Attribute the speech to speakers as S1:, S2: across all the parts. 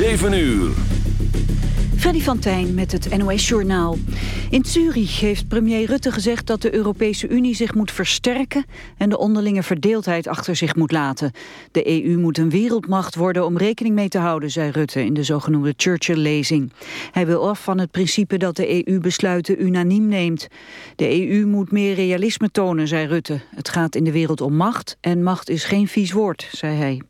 S1: 7 uur.
S2: Freddy van Tijn met het NOS-journaal. In Zurich heeft premier Rutte gezegd dat de Europese Unie zich moet versterken... en de onderlinge verdeeldheid achter zich moet laten. De EU moet een wereldmacht worden om rekening mee te houden, zei Rutte... in de zogenoemde Churchill-lezing. Hij wil af van het principe dat de EU besluiten unaniem neemt. De EU moet meer realisme tonen, zei Rutte. Het gaat in de wereld om macht en macht is geen vies woord, zei hij.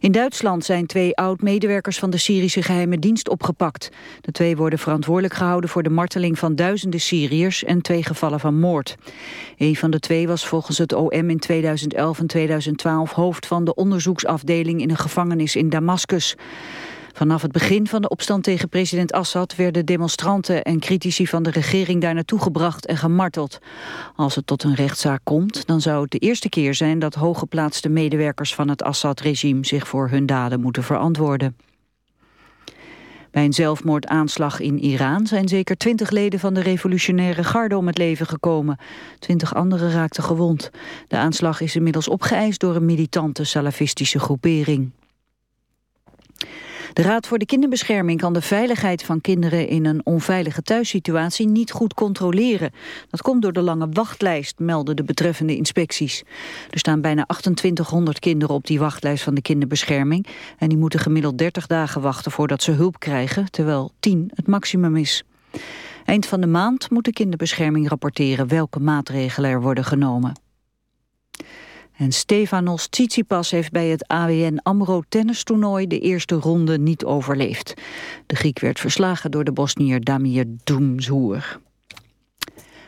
S2: In Duitsland zijn twee oud-medewerkers van de Syrische geheime dienst opgepakt. De twee worden verantwoordelijk gehouden voor de marteling van duizenden Syriërs en twee gevallen van moord. Een van de twee was volgens het OM in 2011 en 2012 hoofd van de onderzoeksafdeling in een gevangenis in Damascus. Vanaf het begin van de opstand tegen president Assad werden demonstranten en critici van de regering daar naartoe gebracht en gemarteld. Als het tot een rechtszaak komt, dan zou het de eerste keer zijn dat hooggeplaatste medewerkers van het Assad-regime zich voor hun daden moeten verantwoorden. Bij een zelfmoordaanslag in Iran zijn zeker twintig leden van de revolutionaire garde om het leven gekomen. Twintig anderen raakten gewond. De aanslag is inmiddels opgeëist door een militante salafistische groepering. De Raad voor de Kinderbescherming kan de veiligheid van kinderen in een onveilige thuissituatie niet goed controleren. Dat komt door de lange wachtlijst, melden de betreffende inspecties. Er staan bijna 2800 kinderen op die wachtlijst van de kinderbescherming en die moeten gemiddeld 30 dagen wachten voordat ze hulp krijgen, terwijl 10 het maximum is. Eind van de maand moet de kinderbescherming rapporteren welke maatregelen er worden genomen. En Stefanos Tsitsipas heeft bij het AWN AMRO tennistoernooi de eerste ronde niet overleefd. De Griek werd verslagen door de Bosnier Damir Doemzoer.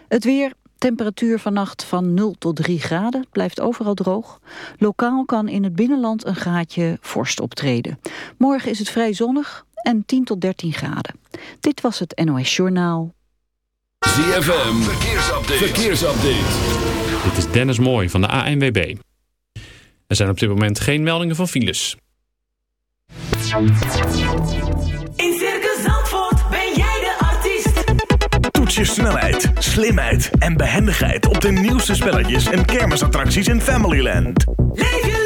S2: Het weer, temperatuur vannacht van 0 tot 3 graden, blijft overal droog. Lokaal kan in het binnenland een graadje vorst optreden. Morgen is het vrij zonnig en 10 tot 13 graden. Dit was het NOS Journaal.
S1: ZFM, verkeersupdate. verkeersupdate.
S3: Dit is Dennis Mooi van de ANWB. Er zijn op dit moment geen meldingen van files.
S4: In Circus Zandvoort ben jij de artiest.
S5: Toets je snelheid, slimheid en behendigheid op de nieuwste spelletjes en kermisattracties in Familyland.
S4: Leef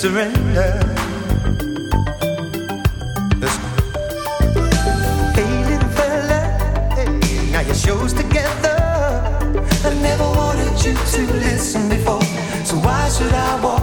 S6: surrender. Hey, little fella, now your show's together. I never wanted you to listen before, so why should I walk?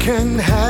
S7: Can
S8: have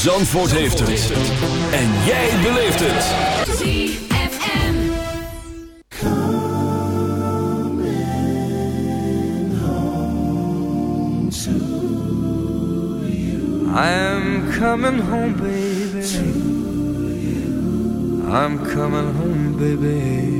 S1: Zandvoort heeft het. En jij beleeft het.
S9: ZFM. I'm coming home, baby. I'm coming home, baby.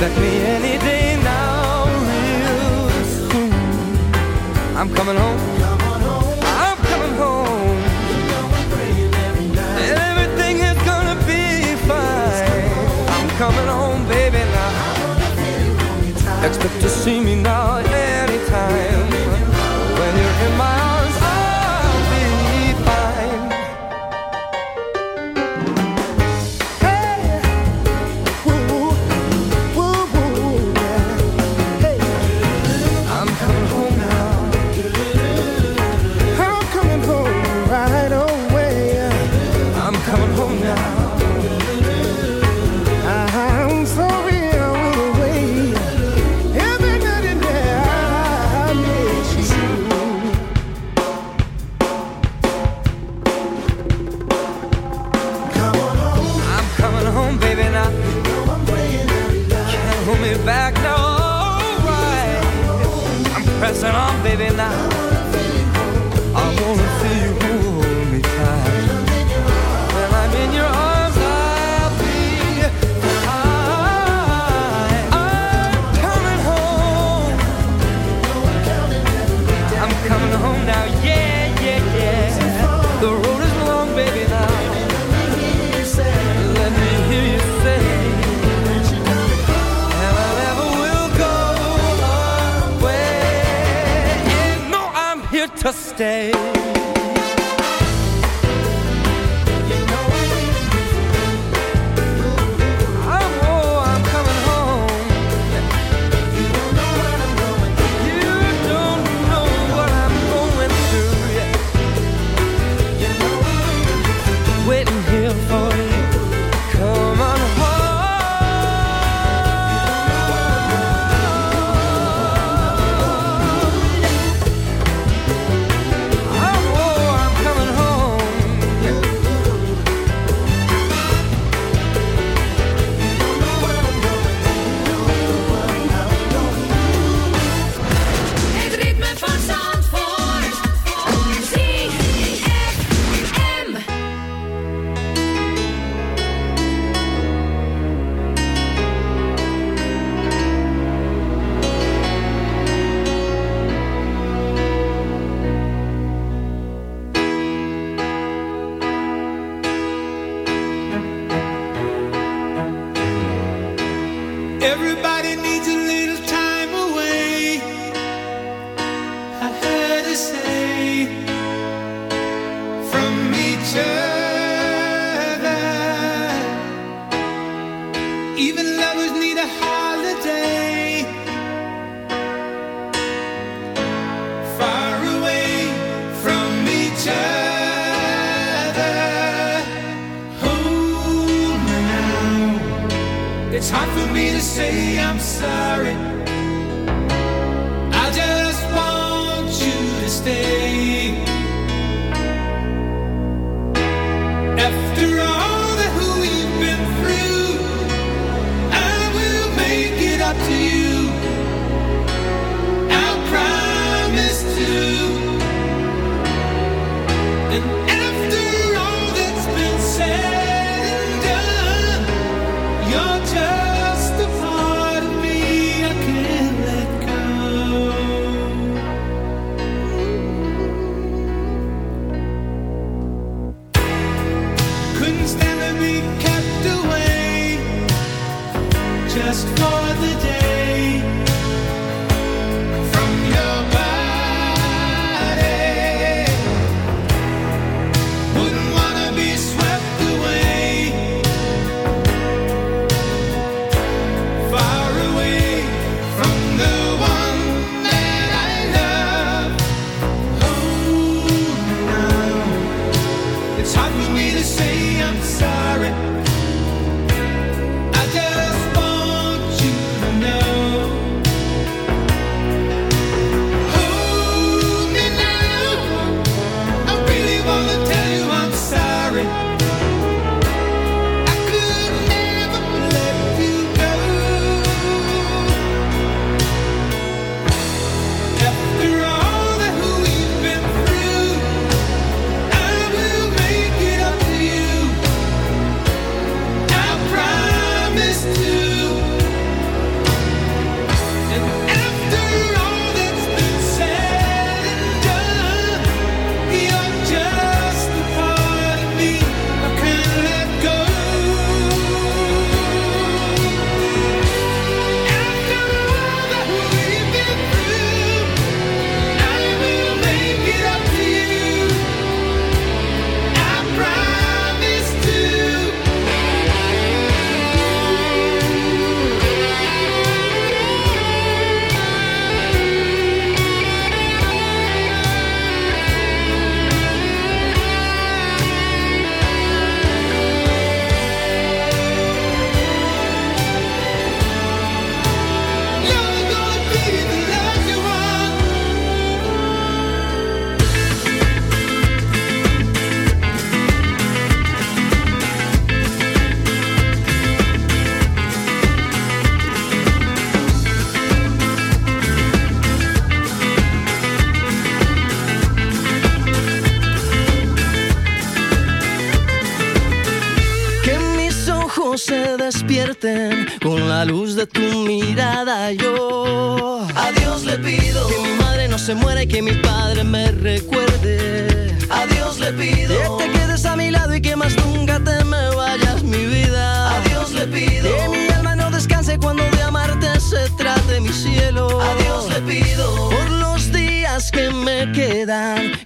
S9: Let me any day now, soon. I'm coming home. I'm coming home. You know we're praying every. Everything is gonna be fine. I'm coming home, baby. Now I
S10: wanna. Expect to see me now
S11: anytime. stay.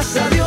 S11: gracias.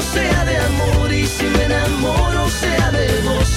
S11: sea de amor y si me enamoro sea de vos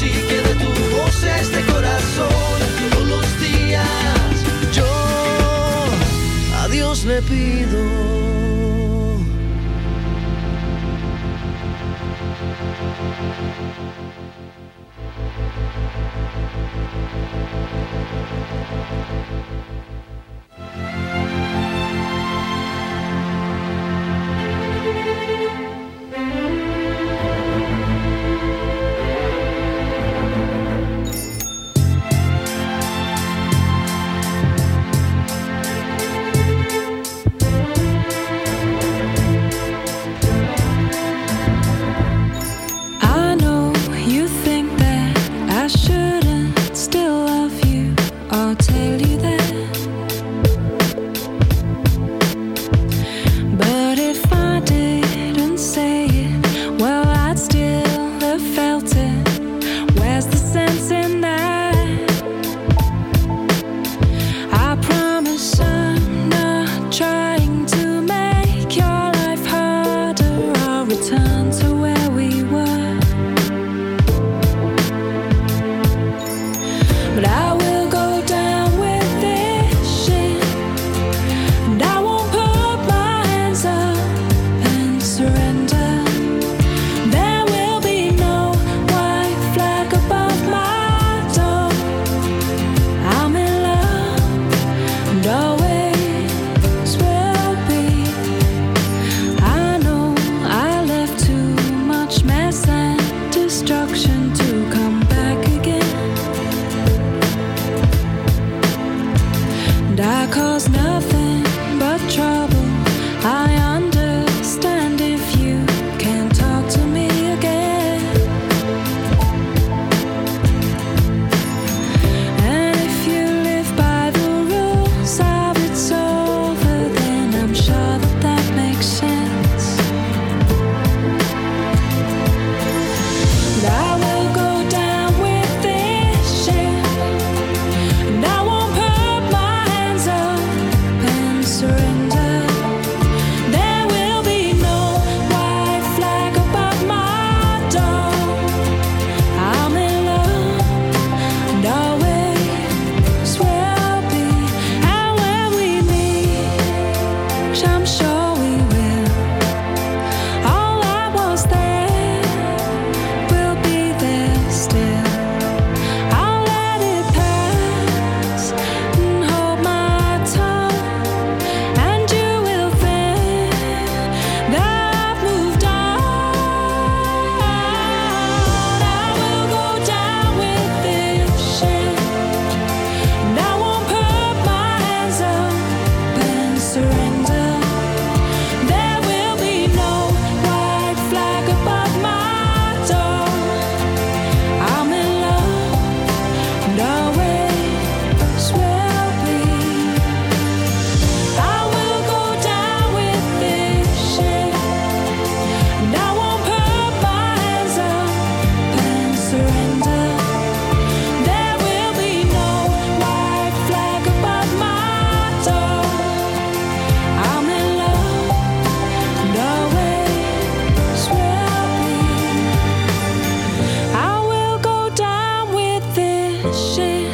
S12: wishing,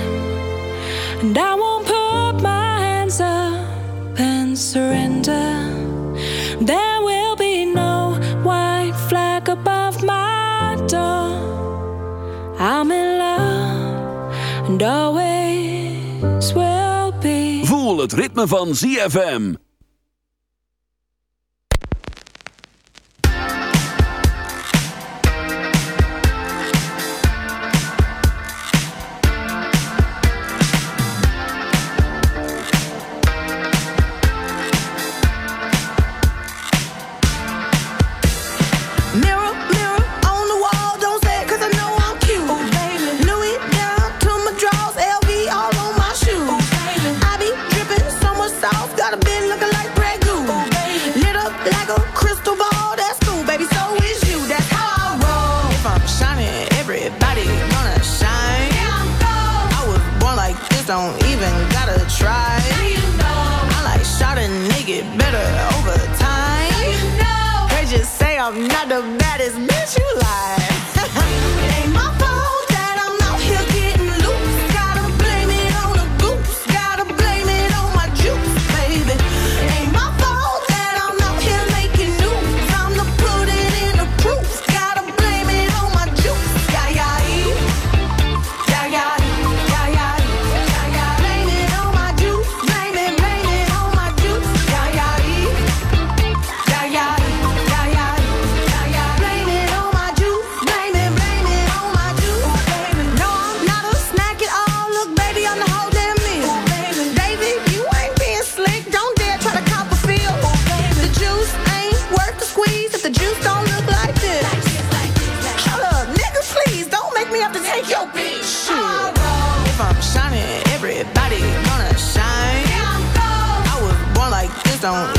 S12: and I won't put my hands up and surrender. There will be no white flag above my door. I'm in love and always.
S13: Voel het ritme van ZFM.
S14: Don't